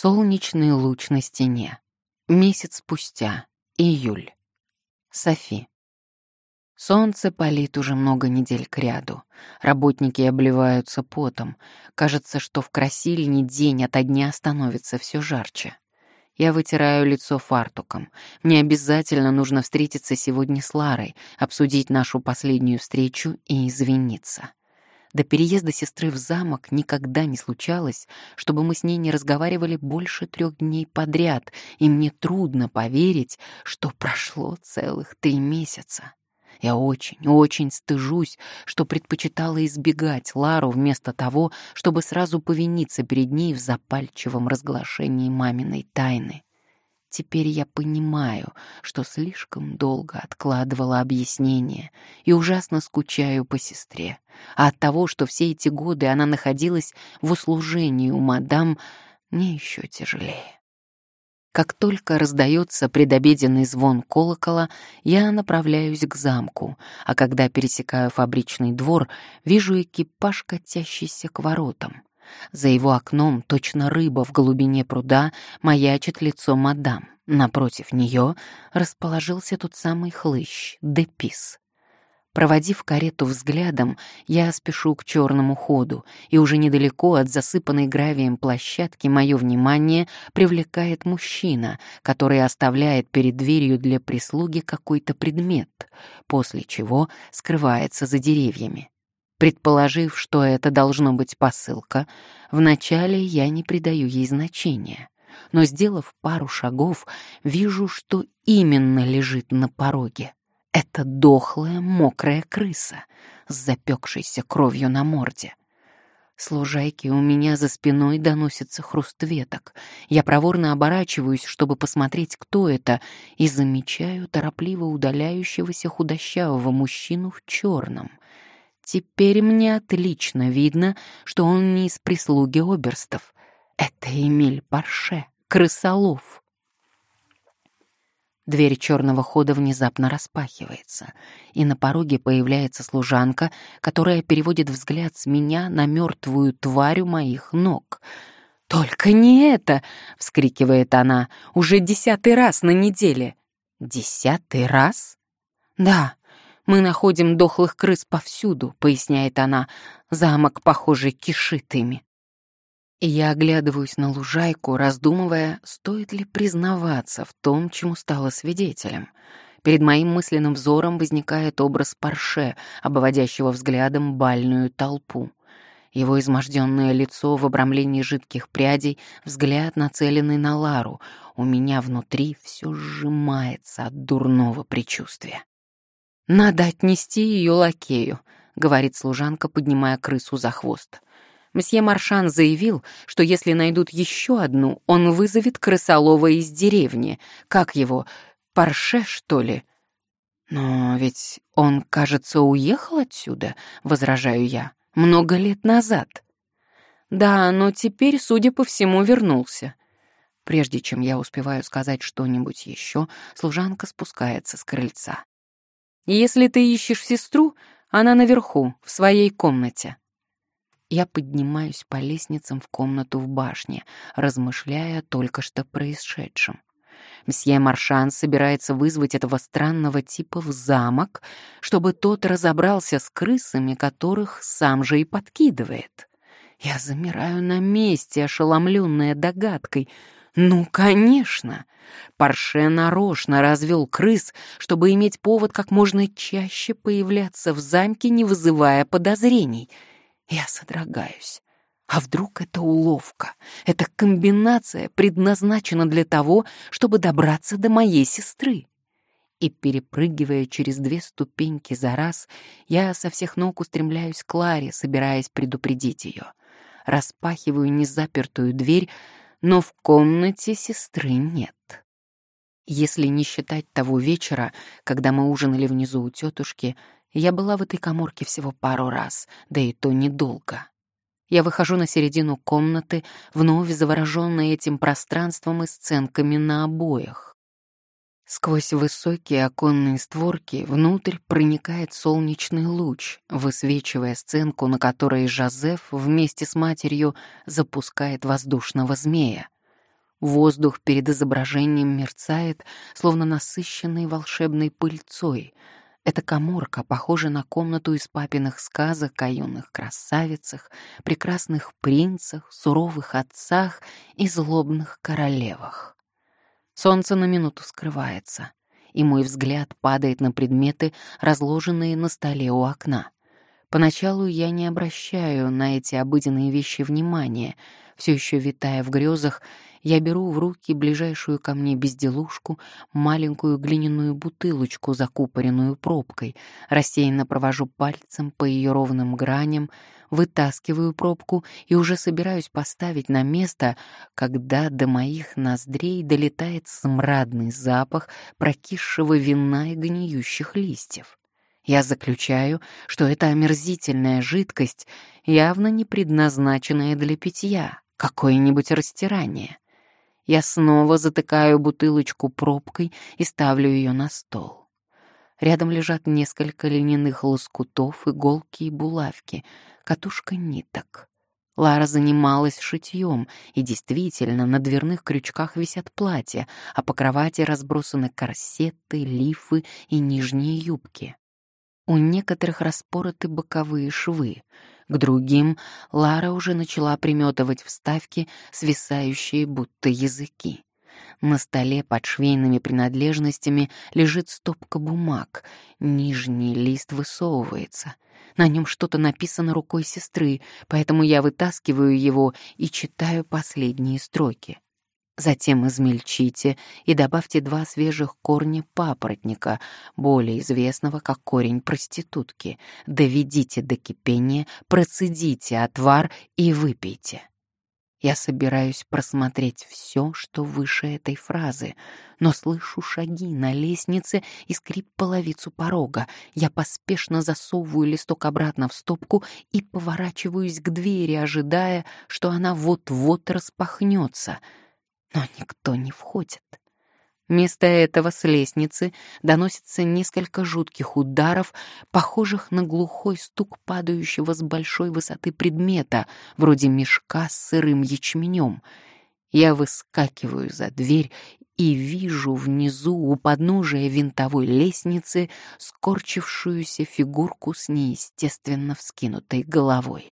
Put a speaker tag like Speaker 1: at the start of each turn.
Speaker 1: Солнечный луч на стене. Месяц спустя. Июль. Софи. Солнце палит уже много недель кряду. Работники обливаются потом. Кажется, что в Красильне день ото дня становится все жарче. Я вытираю лицо фартуком. Мне обязательно нужно встретиться сегодня с Ларой, обсудить нашу последнюю встречу и извиниться. До переезда сестры в замок никогда не случалось, чтобы мы с ней не разговаривали больше трех дней подряд, и мне трудно поверить, что прошло целых три месяца. Я очень, очень стыжусь, что предпочитала избегать Лару вместо того, чтобы сразу повиниться перед ней в запальчивом разглашении маминой тайны. Теперь я понимаю, что слишком долго откладывала объяснение и ужасно скучаю по сестре. А от того, что все эти годы она находилась в услужении у мадам, мне еще тяжелее. Как только раздается предобеденный звон колокола, я направляюсь к замку, а когда пересекаю фабричный двор, вижу экипаж, катящийся к воротам. За его окном, точно рыба в глубине пруда, маячит лицо мадам. Напротив нее расположился тот самый хлыщ, Депис. Проводив карету взглядом, я спешу к черному ходу, и уже недалеко от засыпанной гравием площадки мое внимание привлекает мужчина, который оставляет перед дверью для прислуги какой-то предмет, после чего скрывается за деревьями. Предположив, что это должно быть посылка, вначале я не придаю ей значения, но, сделав пару шагов, вижу, что именно лежит на пороге. Это дохлая, мокрая крыса с запекшейся кровью на морде. Служайки у меня за спиной доносится хруст веток. Я проворно оборачиваюсь, чтобы посмотреть, кто это, и замечаю торопливо удаляющегося худощавого мужчину в черном — Теперь мне отлично видно, что он не из прислуги оберстов. Это Эмиль Парше, крысолов. Дверь черного хода внезапно распахивается, и на пороге появляется служанка, которая переводит взгляд с меня на мертвую тварь у моих ног. «Только не это!» — вскрикивает она. «Уже десятый раз на неделе!» «Десятый раз?» «Да, мы находим дохлых крыс повсюду», — поясняет она. «Замок, похоже, кишит ими». Я оглядываюсь на лужайку, раздумывая, стоит ли признаваться в том, чему стала свидетелем. Перед моим мысленным взором возникает образ Парше, обводящего взглядом бальную толпу. Его изможденное лицо в обрамлении жидких прядей, взгляд нацеленный на Лару. У меня внутри все сжимается от дурного предчувствия. «Надо отнести ее лакею», — говорит служанка, поднимая крысу за хвост. Мсье Маршан заявил, что если найдут еще одну, он вызовет крысолова из деревни. Как его? Парше, что ли? Но ведь он, кажется, уехал отсюда, возражаю я, много лет назад. Да, но теперь, судя по всему, вернулся. Прежде чем я успеваю сказать что-нибудь еще, служанка спускается с крыльца. Если ты ищешь сестру, она наверху, в своей комнате. Я поднимаюсь по лестницам в комнату в башне, размышляя только что происшедшем. Мсье Маршан собирается вызвать этого странного типа в замок, чтобы тот разобрался с крысами, которых сам же и подкидывает. Я замираю на месте, ошеломленная догадкой — ну, конечно. Парше нарочно развел крыс, чтобы иметь повод как можно чаще появляться в замке, не вызывая подозрений. Я содрогаюсь. А вдруг это уловка? Эта комбинация предназначена для того, чтобы добраться до моей сестры. И, перепрыгивая через две ступеньки за раз, я со всех ног устремляюсь к Ларе, собираясь предупредить ее. Распахиваю незапертую дверь, но в комнате сестры нет. Если не считать того вечера, когда мы ужинали внизу у тетушки, я была в этой коморке всего пару раз, да и то недолго. Я выхожу на середину комнаты, вновь завороженная этим пространством и сценками на обоях. Сквозь высокие оконные створки внутрь проникает солнечный луч, высвечивая сценку, на которой Жозеф вместе с матерью запускает воздушного змея. Воздух перед изображением мерцает, словно насыщенный волшебной пыльцой. Эта коморка похожа на комнату из папиных сказок о юных красавицах, прекрасных принцах, суровых отцах и злобных королевах. Солнце на минуту скрывается, и мой взгляд падает на предметы, разложенные на столе у окна. Поначалу я не обращаю на эти обыденные вещи внимания, все еще витая в грезах, я беру в руки ближайшую ко мне безделушку, маленькую глиняную бутылочку, закупоренную пробкой, рассеянно провожу пальцем по ее ровным граням, вытаскиваю пробку и уже собираюсь поставить на место, когда до моих ноздрей долетает смрадный запах прокисшего вина и гниющих листьев. Я заключаю, что это омерзительная жидкость, явно не предназначенная для питья, какое-нибудь растирание. Я снова затыкаю бутылочку пробкой и ставлю ее на стол. Рядом лежат несколько льняных лоскутов, иголки и булавки, катушка ниток. Лара занималась шитьем, и действительно, на дверных крючках висят платья, а по кровати разбросаны корсеты, лифы и нижние юбки. У некоторых распороты боковые швы — к другим Лара уже начала приметывать вставки, свисающие будто языки. На столе под швейными принадлежностями лежит стопка бумаг. Нижний лист высовывается. На нем что-то написано рукой сестры, поэтому я вытаскиваю его и читаю последние строки. Затем измельчите и добавьте два свежих корня папоротника, более известного как корень проститутки. Доведите до кипения, процедите отвар и выпейте. Я собираюсь просмотреть все, что выше этой фразы, но слышу шаги на лестнице и скрип половицу порога. Я поспешно засовываю листок обратно в стопку и поворачиваюсь к двери, ожидая, что она вот-вот распахнется — но никто не входит. Вместо этого с лестницы доносится несколько жутких ударов, похожих на глухой стук падающего с большой высоты предмета, вроде мешка с сырым ячменем. Я выскакиваю за дверь и вижу внизу у подножия винтовой лестницы скорчившуюся фигурку с неестественно вскинутой головой.